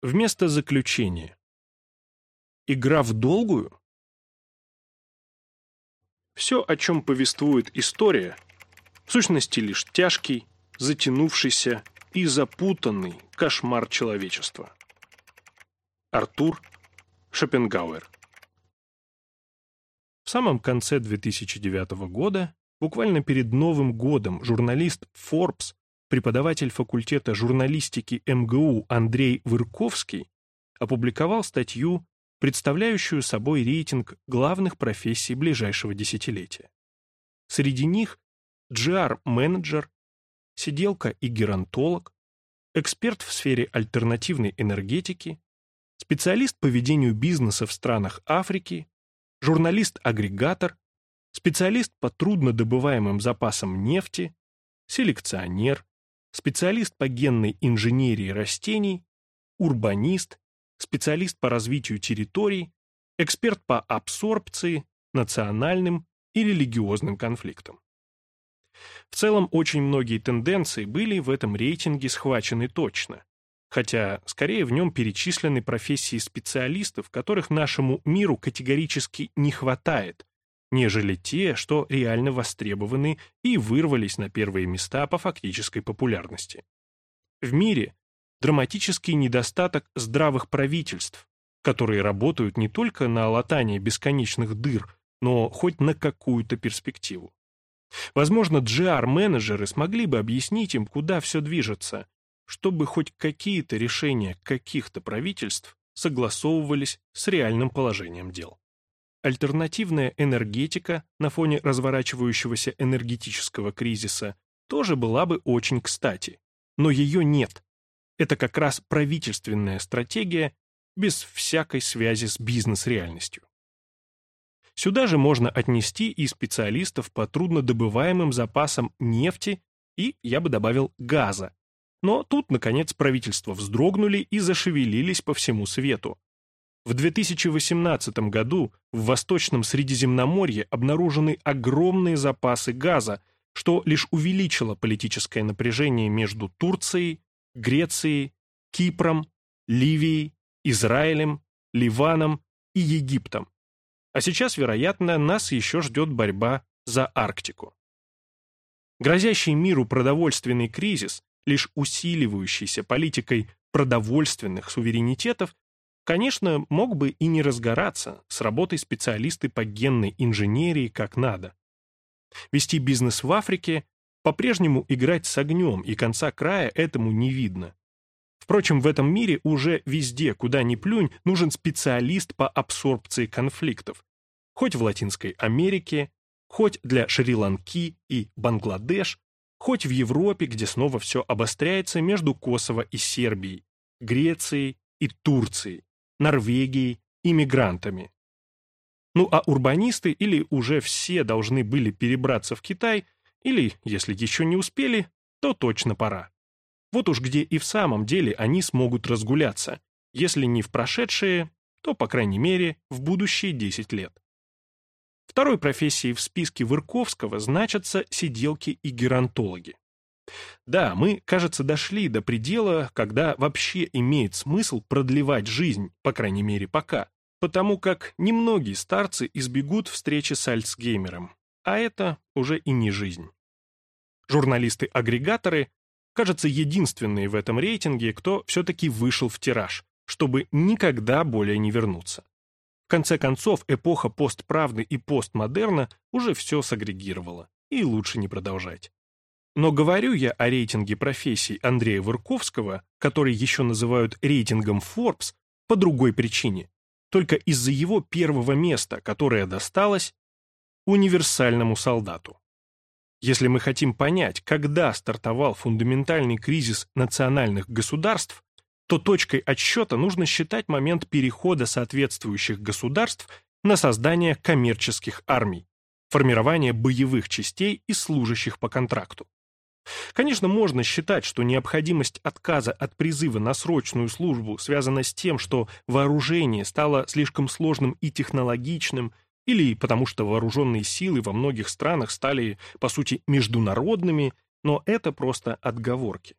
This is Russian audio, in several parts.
Вместо заключения. Игра в долгую? Все, о чем повествует история, в сущности лишь тяжкий, затянувшийся и запутанный кошмар человечества. Артур Шопенгауэр В самом конце 2009 года, буквально перед Новым годом, журналист Forbes, преподаватель факультета журналистики МГУ Андрей Вырковский, опубликовал статью, представляющую собой рейтинг главных профессий ближайшего десятилетия. Среди них GR-менеджер, сиделка и геронтолог, эксперт в сфере альтернативной энергетики, специалист по ведению бизнеса в странах Африки, журналист-агрегатор, специалист по труднодобываемым запасам нефти, селекционер, специалист по генной инженерии растений, урбанист, специалист по развитию территорий, эксперт по абсорбции, национальным и религиозным конфликтам. В целом, очень многие тенденции были в этом рейтинге схвачены точно, хотя скорее в нем перечислены профессии специалистов, которых нашему миру категорически не хватает, нежели те, что реально востребованы и вырвались на первые места по фактической популярности. В мире драматический недостаток здравых правительств, которые работают не только на латание бесконечных дыр, но хоть на какую-то перспективу. Возможно, GR-менеджеры смогли бы объяснить им, куда все движется, чтобы хоть какие-то решения каких-то правительств согласовывались с реальным положением дел. Альтернативная энергетика на фоне разворачивающегося энергетического кризиса тоже была бы очень кстати, но ее нет. Это как раз правительственная стратегия без всякой связи с бизнес-реальностью. Сюда же можно отнести и специалистов по труднодобываемым запасам нефти и, я бы добавил, газа. Но тут, наконец, правительства вздрогнули и зашевелились по всему свету. В 2018 году в Восточном Средиземноморье обнаружены огромные запасы газа, что лишь увеличило политическое напряжение между Турцией, Грецией, Кипром, Ливией, Израилем, Ливаном и Египтом. А сейчас, вероятно, нас еще ждет борьба за Арктику. Грозящий миру продовольственный кризис, лишь усиливающийся политикой продовольственных суверенитетов, конечно, мог бы и не разгораться с работой специалисты по генной инженерии как надо. Вести бизнес в Африке, по-прежнему играть с огнем, и конца края этому не видно. Впрочем, в этом мире уже везде, куда ни плюнь, нужен специалист по абсорбции конфликтов. Хоть в Латинской Америке, хоть для Шри-Ланки и Бангладеш, хоть в Европе, где снова все обостряется между Косово и Сербией, Грецией и Турцией, Норвегией и мигрантами. Ну а урбанисты или уже все должны были перебраться в Китай, или, если еще не успели, то точно пора. Вот уж где и в самом деле они смогут разгуляться, если не в прошедшие, то, по крайней мере, в будущие 10 лет. Второй профессией в списке Вырковского значатся сиделки и геронтологи. Да, мы, кажется, дошли до предела, когда вообще имеет смысл продлевать жизнь, по крайней мере пока, потому как немногие старцы избегут встречи с Альцгеймером, а это уже и не жизнь. Журналисты-агрегаторы кажется, единственные в этом рейтинге, кто все-таки вышел в тираж, чтобы никогда более не вернуться. В конце концов, эпоха постправды и постмодерна уже все сагрегировала, и лучше не продолжать. Но говорю я о рейтинге профессий Андрея Вырковского, который еще называют рейтингом Forbes, по другой причине. Только из-за его первого места, которое досталось универсальному солдату. Если мы хотим понять, когда стартовал фундаментальный кризис национальных государств, то точкой отсчета нужно считать момент перехода соответствующих государств на создание коммерческих армий, формирование боевых частей и служащих по контракту. Конечно, можно считать, что необходимость отказа от призыва на срочную службу связана с тем, что вооружение стало слишком сложным и технологичным, или потому что вооруженные силы во многих странах стали, по сути, международными, но это просто отговорки.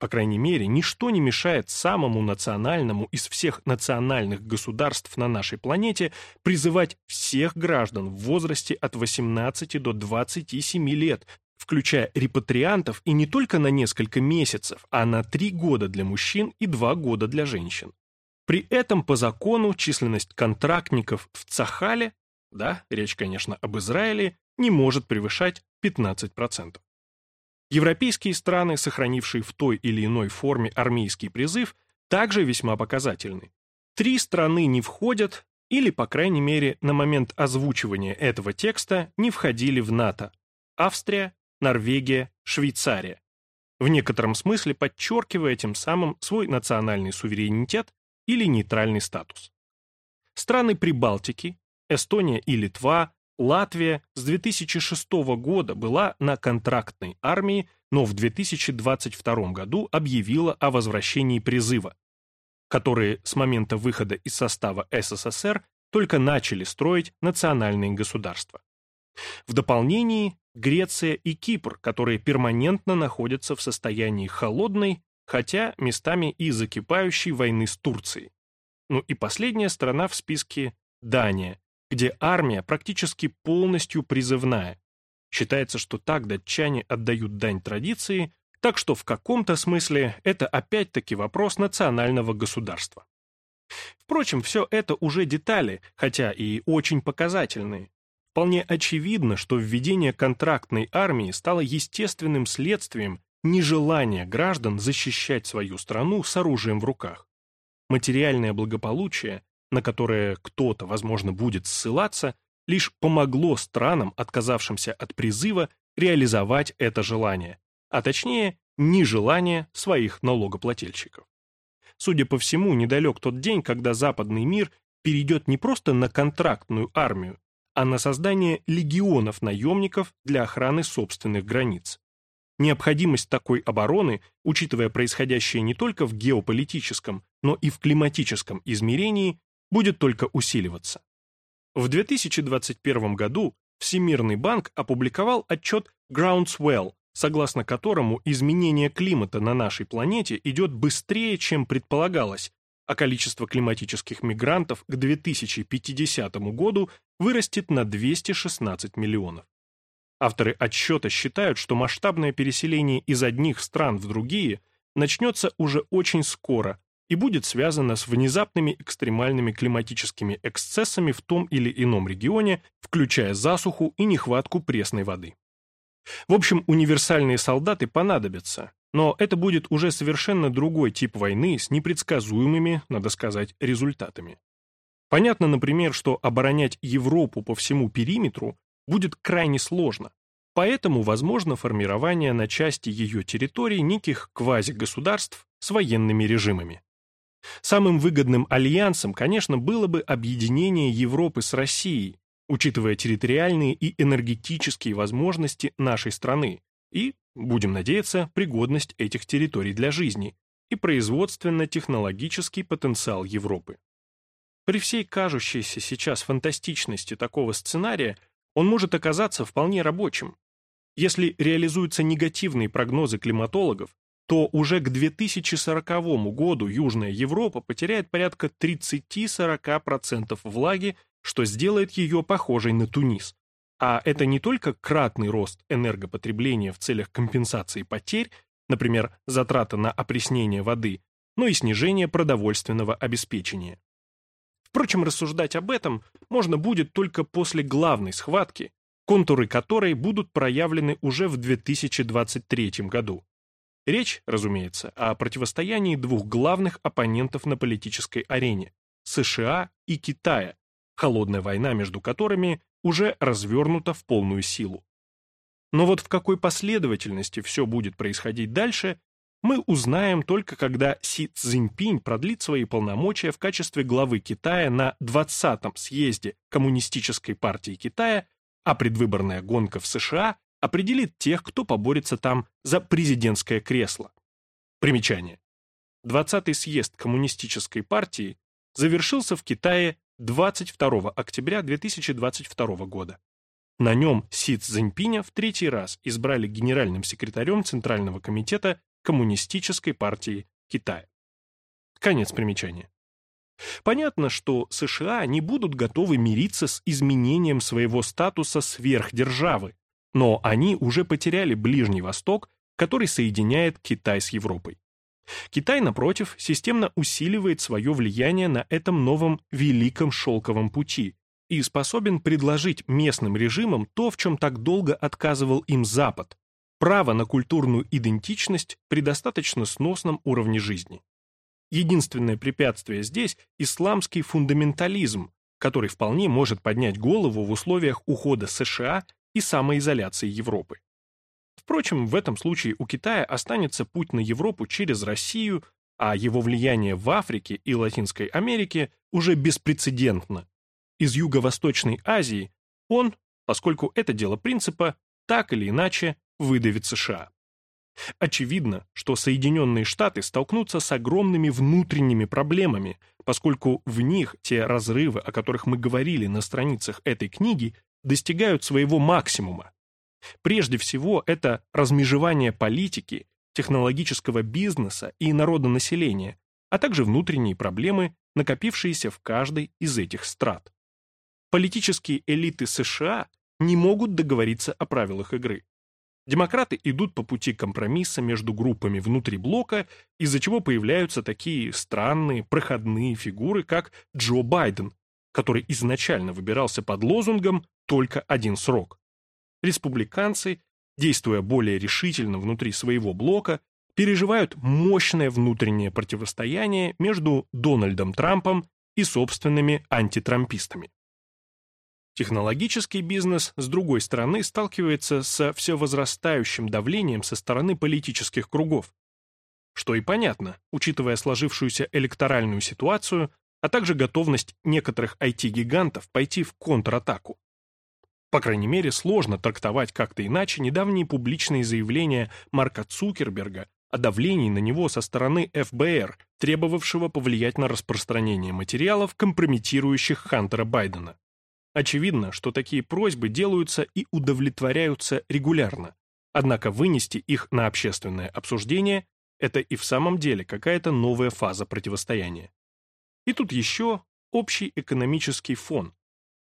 По крайней мере, ничто не мешает самому национальному из всех национальных государств на нашей планете призывать всех граждан в возрасте от 18 до 27 лет, включая репатриантов и не только на несколько месяцев, а на три года для мужчин и два года для женщин. При этом по закону численность контрактников в Цахале, да, речь, конечно, об Израиле, не может превышать 15%. Европейские страны, сохранившие в той или иной форме армейский призыв, также весьма показательны. Три страны не входят, или, по крайней мере, на момент озвучивания этого текста не входили в НАТО. Австрия, Норвегия, Швейцария. В некотором смысле подчеркивая тем самым свой национальный суверенитет или нейтральный статус. Страны Прибалтики, Эстония и Литва, Латвия с 2006 года была на контрактной армии, но в 2022 году объявила о возвращении призыва, которые с момента выхода из состава СССР только начали строить национальные государства. В дополнении Греция и Кипр, которые перманентно находятся в состоянии холодной, хотя местами и закипающей войны с Турцией. Ну и последняя страна в списке – Дания, где армия практически полностью призывная. Считается, что так датчане отдают дань традиции, так что в каком-то смысле это опять-таки вопрос национального государства. Впрочем, все это уже детали, хотя и очень показательные. Вполне очевидно, что введение контрактной армии стало естественным следствием нежелания граждан защищать свою страну с оружием в руках. Материальное благополучие на которое кто-то, возможно, будет ссылаться, лишь помогло странам, отказавшимся от призыва, реализовать это желание, а точнее, нежелание своих налогоплательщиков. Судя по всему, недалек тот день, когда западный мир перейдет не просто на контрактную армию, а на создание легионов наемников для охраны собственных границ. Необходимость такой обороны, учитывая происходящее не только в геополитическом, но и в климатическом измерении, будет только усиливаться. В 2021 году Всемирный банк опубликовал отчет Groundswell, согласно которому изменение климата на нашей планете идет быстрее, чем предполагалось, а количество климатических мигрантов к 2050 году вырастет на 216 миллионов. Авторы отчета считают, что масштабное переселение из одних стран в другие начнется уже очень скоро, и будет связано с внезапными экстремальными климатическими эксцессами в том или ином регионе, включая засуху и нехватку пресной воды. В общем, универсальные солдаты понадобятся, но это будет уже совершенно другой тип войны с непредсказуемыми, надо сказать, результатами. Понятно, например, что оборонять Европу по всему периметру будет крайне сложно, поэтому возможно формирование на части ее территорий неких квазигосударств с военными режимами. Самым выгодным альянсом, конечно, было бы объединение Европы с Россией, учитывая территориальные и энергетические возможности нашей страны и, будем надеяться, пригодность этих территорий для жизни и производственно-технологический потенциал Европы. При всей кажущейся сейчас фантастичности такого сценария он может оказаться вполне рабочим. Если реализуются негативные прогнозы климатологов, то уже к 2040 году Южная Европа потеряет порядка 30-40% влаги, что сделает ее похожей на Тунис. А это не только кратный рост энергопотребления в целях компенсации потерь, например, затраты на опреснение воды, но и снижение продовольственного обеспечения. Впрочем, рассуждать об этом можно будет только после главной схватки, контуры которой будут проявлены уже в 2023 году. Речь, разумеется, о противостоянии двух главных оппонентов на политической арене – США и Китая, холодная война между которыми уже развернута в полную силу. Но вот в какой последовательности все будет происходить дальше, мы узнаем только когда Си Цзиньпинь продлит свои полномочия в качестве главы Китая на 20-м съезде Коммунистической партии Китая, а предвыборная гонка в США определит тех, кто поборется там за президентское кресло. Примечание. 20-й съезд Коммунистической партии завершился в Китае 22 октября 2022 года. На нем Си Цзиньпиня в третий раз избрали генеральным секретарем Центрального комитета Коммунистической партии Китая. Конец примечания. Понятно, что США не будут готовы мириться с изменением своего статуса сверхдержавы, но они уже потеряли Ближний Восток, который соединяет Китай с Европой. Китай, напротив, системно усиливает свое влияние на этом новом великом шелковом пути и способен предложить местным режимам то, в чем так долго отказывал им Запад – право на культурную идентичность при достаточно сносном уровне жизни. Единственное препятствие здесь – исламский фундаментализм, который вполне может поднять голову в условиях ухода США и самоизоляции Европы. Впрочем, в этом случае у Китая останется путь на Европу через Россию, а его влияние в Африке и Латинской Америке уже беспрецедентно. Из Юго-Восточной Азии он, поскольку это дело принципа, так или иначе выдавит США. Очевидно, что Соединенные Штаты столкнутся с огромными внутренними проблемами, поскольку в них те разрывы, о которых мы говорили на страницах этой книги, достигают своего максимума. Прежде всего, это размежевание политики, технологического бизнеса и народонаселения, а также внутренние проблемы, накопившиеся в каждой из этих страт. Политические элиты США не могут договориться о правилах игры. Демократы идут по пути компромисса между группами внутри блока, из-за чего появляются такие странные проходные фигуры, как Джо Байден, который изначально выбирался под лозунгом «только один срок». Республиканцы, действуя более решительно внутри своего блока, переживают мощное внутреннее противостояние между Дональдом Трампом и собственными антитрампистами. Технологический бизнес, с другой стороны, сталкивается со все возрастающим давлением со стороны политических кругов. Что и понятно, учитывая сложившуюся электоральную ситуацию, а также готовность некоторых IT-гигантов пойти в контратаку. По крайней мере, сложно трактовать как-то иначе недавние публичные заявления Марка Цукерберга о давлении на него со стороны ФБР, требовавшего повлиять на распространение материалов, компрометирующих Хантера Байдена. Очевидно, что такие просьбы делаются и удовлетворяются регулярно, однако вынести их на общественное обсуждение – это и в самом деле какая-то новая фаза противостояния. И тут еще общий экономический фон,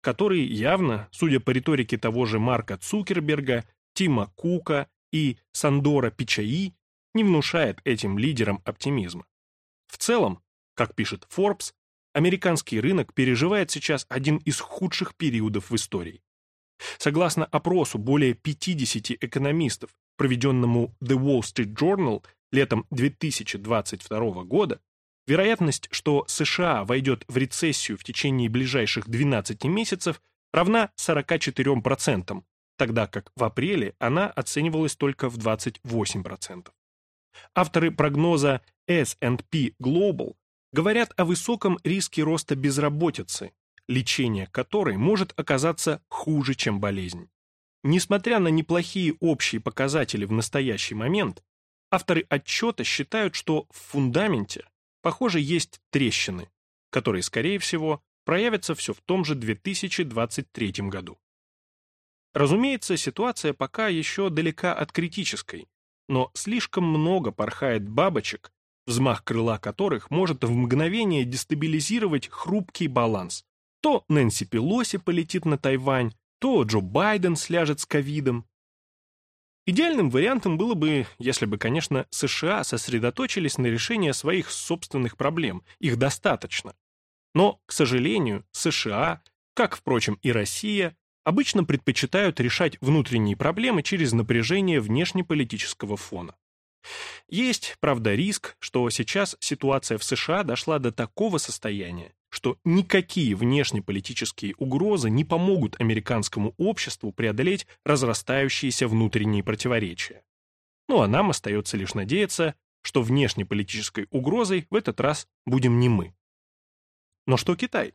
который явно, судя по риторике того же Марка Цукерберга, Тима Кука и Сандора Пичаи, не внушает этим лидерам оптимизма. В целом, как пишет Forbes, американский рынок переживает сейчас один из худших периодов в истории. Согласно опросу более 50 экономистов, проведенному The Wall Street Journal летом 2022 года, Вероятность, что США войдет в рецессию в течение ближайших 12 месяцев, равна 44%, тогда как в апреле она оценивалась только в 28%. Авторы прогноза S&P Global говорят о высоком риске роста безработицы, лечение которой может оказаться хуже, чем болезнь. Несмотря на неплохие общие показатели в настоящий момент, авторы отчета считают, что в фундаменте Похоже, есть трещины, которые, скорее всего, проявятся все в том же 2023 году. Разумеется, ситуация пока еще далека от критической, но слишком много порхает бабочек, взмах крыла которых может в мгновение дестабилизировать хрупкий баланс. То Нэнси Пелоси полетит на Тайвань, то Джо Байден сляжет с ковидом, Идеальным вариантом было бы, если бы, конечно, США сосредоточились на решении своих собственных проблем, их достаточно. Но, к сожалению, США, как, впрочем, и Россия, обычно предпочитают решать внутренние проблемы через напряжение внешнеполитического фона. Есть, правда, риск, что сейчас ситуация в США дошла до такого состояния, что никакие внешнеполитические угрозы не помогут американскому обществу преодолеть разрастающиеся внутренние противоречия. Ну а нам остается лишь надеяться, что внешнеполитической угрозой в этот раз будем не мы. Но что Китай?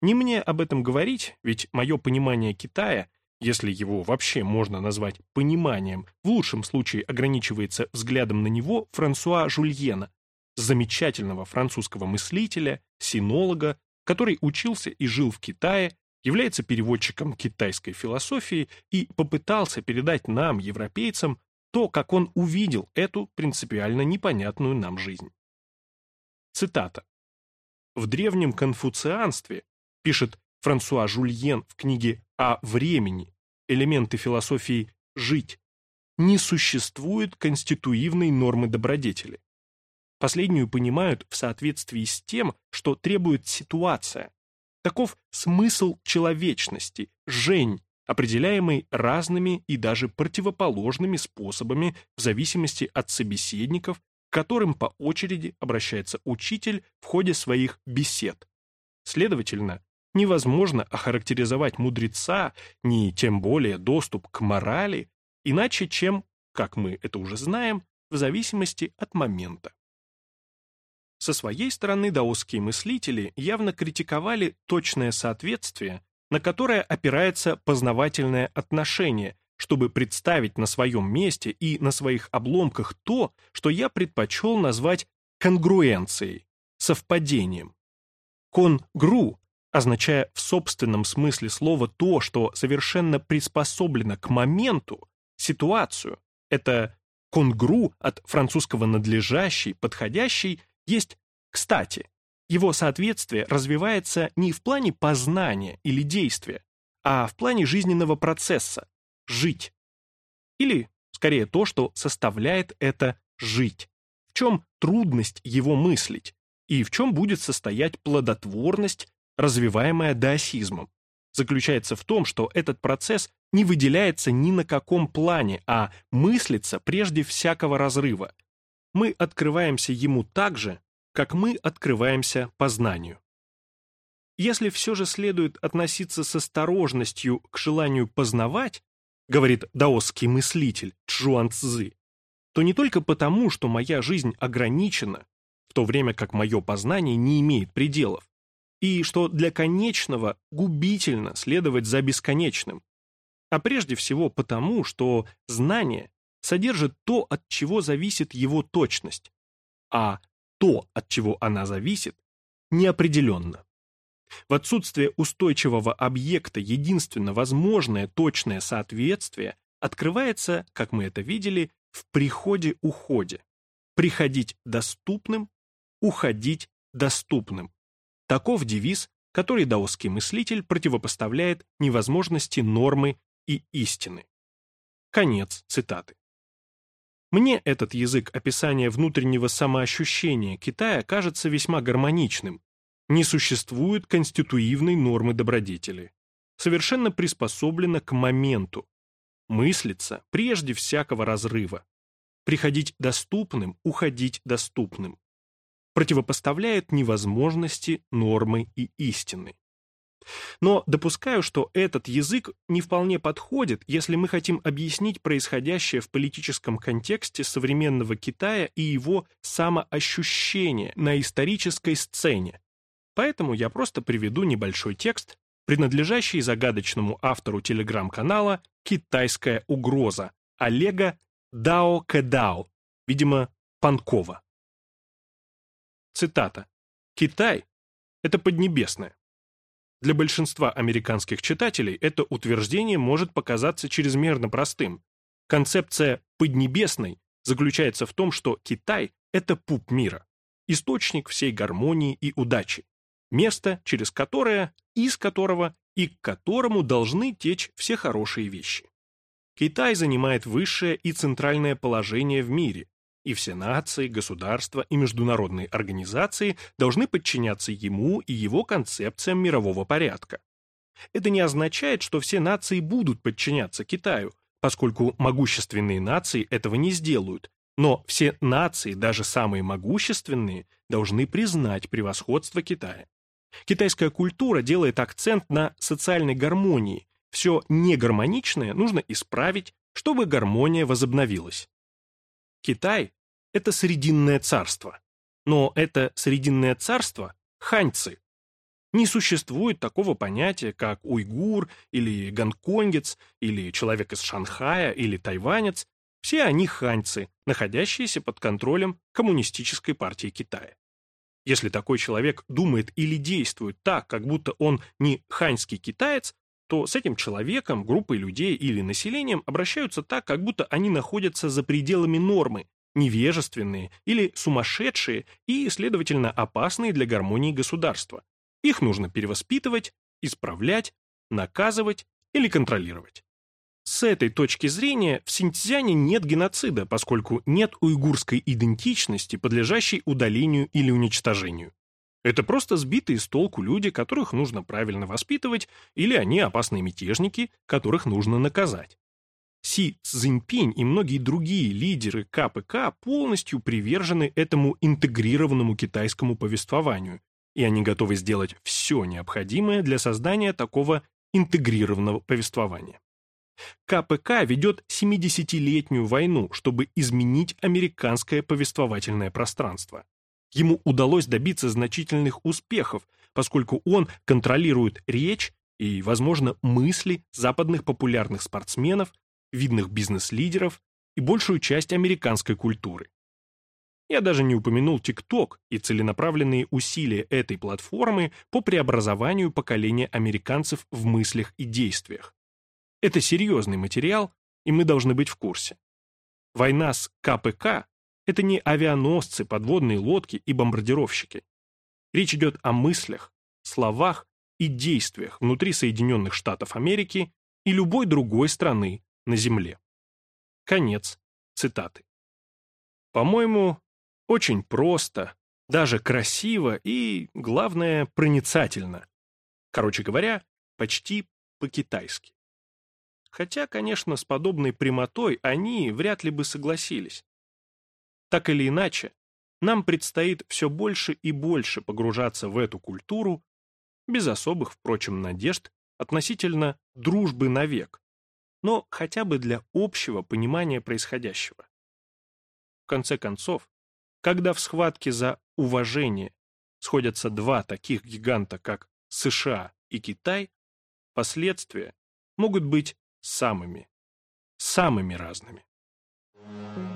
Не мне об этом говорить, ведь мое понимание Китая, если его вообще можно назвать пониманием, в лучшем случае ограничивается взглядом на него Франсуа Жульена, замечательного французского мыслителя, синолога, который учился и жил в Китае, является переводчиком китайской философии и попытался передать нам, европейцам, то, как он увидел эту принципиально непонятную нам жизнь. Цитата. В древнем конфуцианстве, пишет Франсуа Жульен в книге «О времени. Элементы философии «Жить», не существует конституивной нормы добродетели. Последнюю понимают в соответствии с тем, что требует ситуация. Таков смысл человечности, жень, определяемый разными и даже противоположными способами в зависимости от собеседников, к которым по очереди обращается учитель в ходе своих бесед. Следовательно, невозможно охарактеризовать мудреца, ни тем более доступ к морали, иначе чем, как мы это уже знаем, в зависимости от момента. Со своей стороны даосские мыслители явно критиковали точное соответствие, на которое опирается познавательное отношение, чтобы представить на своем месте и на своих обломках то, что я предпочел назвать конгруенцией, совпадением. Конгру, означая в собственном смысле слова то, что совершенно приспособлено к моменту, ситуацию, это конгру от французского надлежащий, подходящий, есть «кстати». Его соответствие развивается не в плане познания или действия, а в плане жизненного процесса – жить. Или, скорее, то, что составляет это «жить». В чем трудность его мыслить, и в чем будет состоять плодотворность, развиваемая даосизмом. Заключается в том, что этот процесс не выделяется ни на каком плане, а мыслится прежде всякого разрыва. Мы открываемся ему так же, как мы открываемся познанию. Если все же следует относиться с осторожностью к желанию познавать, говорит даосский мыслитель Чжуан Цзы, то не только потому, что моя жизнь ограничена, в то время как мое познание не имеет пределов, и что для конечного губительно следовать за бесконечным, а прежде всего потому, что знание содержит то, от чего зависит его точность, а то, от чего она зависит, неопределенно. В отсутствие устойчивого объекта единственно возможное точное соответствие открывается, как мы это видели, в приходе-уходе. Приходить доступным, уходить доступным. Таков девиз, который даосский мыслитель противопоставляет невозможности нормы и истины. Конец цитаты. Мне этот язык описания внутреннего самоощущения Китая кажется весьма гармоничным. Не существует конституивной нормы добродетели. Совершенно приспособлено к моменту. Мыслится прежде всякого разрыва. Приходить доступным, уходить доступным. Противопоставляет невозможности, нормы и истины. Но допускаю, что этот язык не вполне подходит, если мы хотим объяснить происходящее в политическом контексте современного Китая и его самоощущение на исторической сцене. Поэтому я просто приведу небольшой текст, принадлежащий загадочному автору телеграм-канала «Китайская угроза» Олега Дао Кэдао, видимо, Панкова. Цитата. «Китай — это Поднебесное. Для большинства американских читателей это утверждение может показаться чрезмерно простым. Концепция «поднебесной» заключается в том, что Китай – это пуп мира, источник всей гармонии и удачи, место, через которое, из которого и к которому должны течь все хорошие вещи. Китай занимает высшее и центральное положение в мире, и все нации, государства и международные организации должны подчиняться ему и его концепциям мирового порядка. Это не означает, что все нации будут подчиняться Китаю, поскольку могущественные нации этого не сделают, но все нации, даже самые могущественные, должны признать превосходство Китая. Китайская культура делает акцент на социальной гармонии. Все негармоничное нужно исправить, чтобы гармония возобновилась. Китай – это Срединное царство. Но это Срединное царство – ханьцы. Не существует такого понятия, как уйгур или гонконгец, или человек из Шанхая, или тайванец. Все они ханьцы, находящиеся под контролем Коммунистической партии Китая. Если такой человек думает или действует так, как будто он не ханьский китаец, то с этим человеком, группой людей или населением обращаются так, как будто они находятся за пределами нормы, невежественные или сумасшедшие и, следовательно, опасные для гармонии государства. Их нужно перевоспитывать, исправлять, наказывать или контролировать. С этой точки зрения в Синьцзяне нет геноцида, поскольку нет уйгурской идентичности, подлежащей удалению или уничтожению. Это просто сбитые с толку люди, которых нужно правильно воспитывать, или они опасные мятежники, которых нужно наказать. Си Цзиньпинь и многие другие лидеры КПК полностью привержены этому интегрированному китайскому повествованию, и они готовы сделать все необходимое для создания такого интегрированного повествования. КПК ведет 70-летнюю войну, чтобы изменить американское повествовательное пространство. Ему удалось добиться значительных успехов, поскольку он контролирует речь и, возможно, мысли западных популярных спортсменов, видных бизнес-лидеров и большую часть американской культуры. Я даже не упомянул TikTok и целенаправленные усилия этой платформы по преобразованию поколения американцев в мыслях и действиях. Это серьезный материал, и мы должны быть в курсе. Война с КПК – это не авианосцы, подводные лодки и бомбардировщики. Речь идет о мыслях, словах и действиях внутри Соединенных Штатов Америки и любой другой страны на Земле. Конец цитаты. По-моему, очень просто, даже красиво и, главное, проницательно. Короче говоря, почти по-китайски. Хотя, конечно, с подобной прямотой они вряд ли бы согласились. Так или иначе, нам предстоит все больше и больше погружаться в эту культуру, без особых, впрочем, надежд относительно дружбы навек, но хотя бы для общего понимания происходящего. В конце концов, когда в схватке за уважение сходятся два таких гиганта, как США и Китай, последствия могут быть самыми, самыми разными. Thank you.